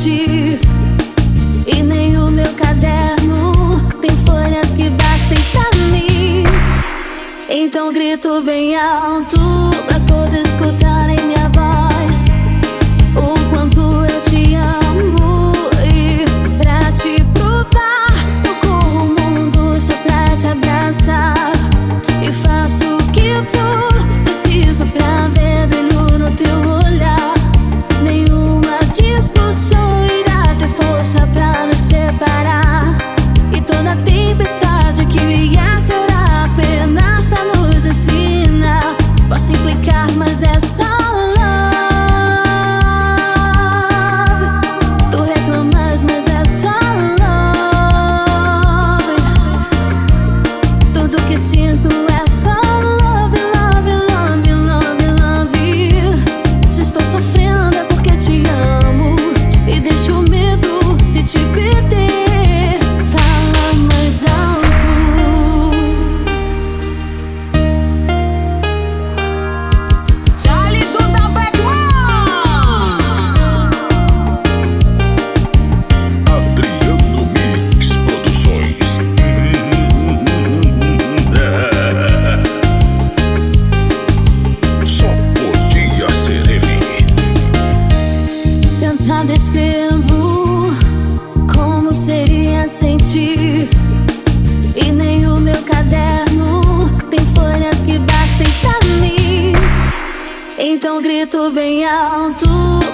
noite e nem o meu caderno tem folhas que bastem pra mim. Então grito bem alto pra poder escutar. grito bem alto.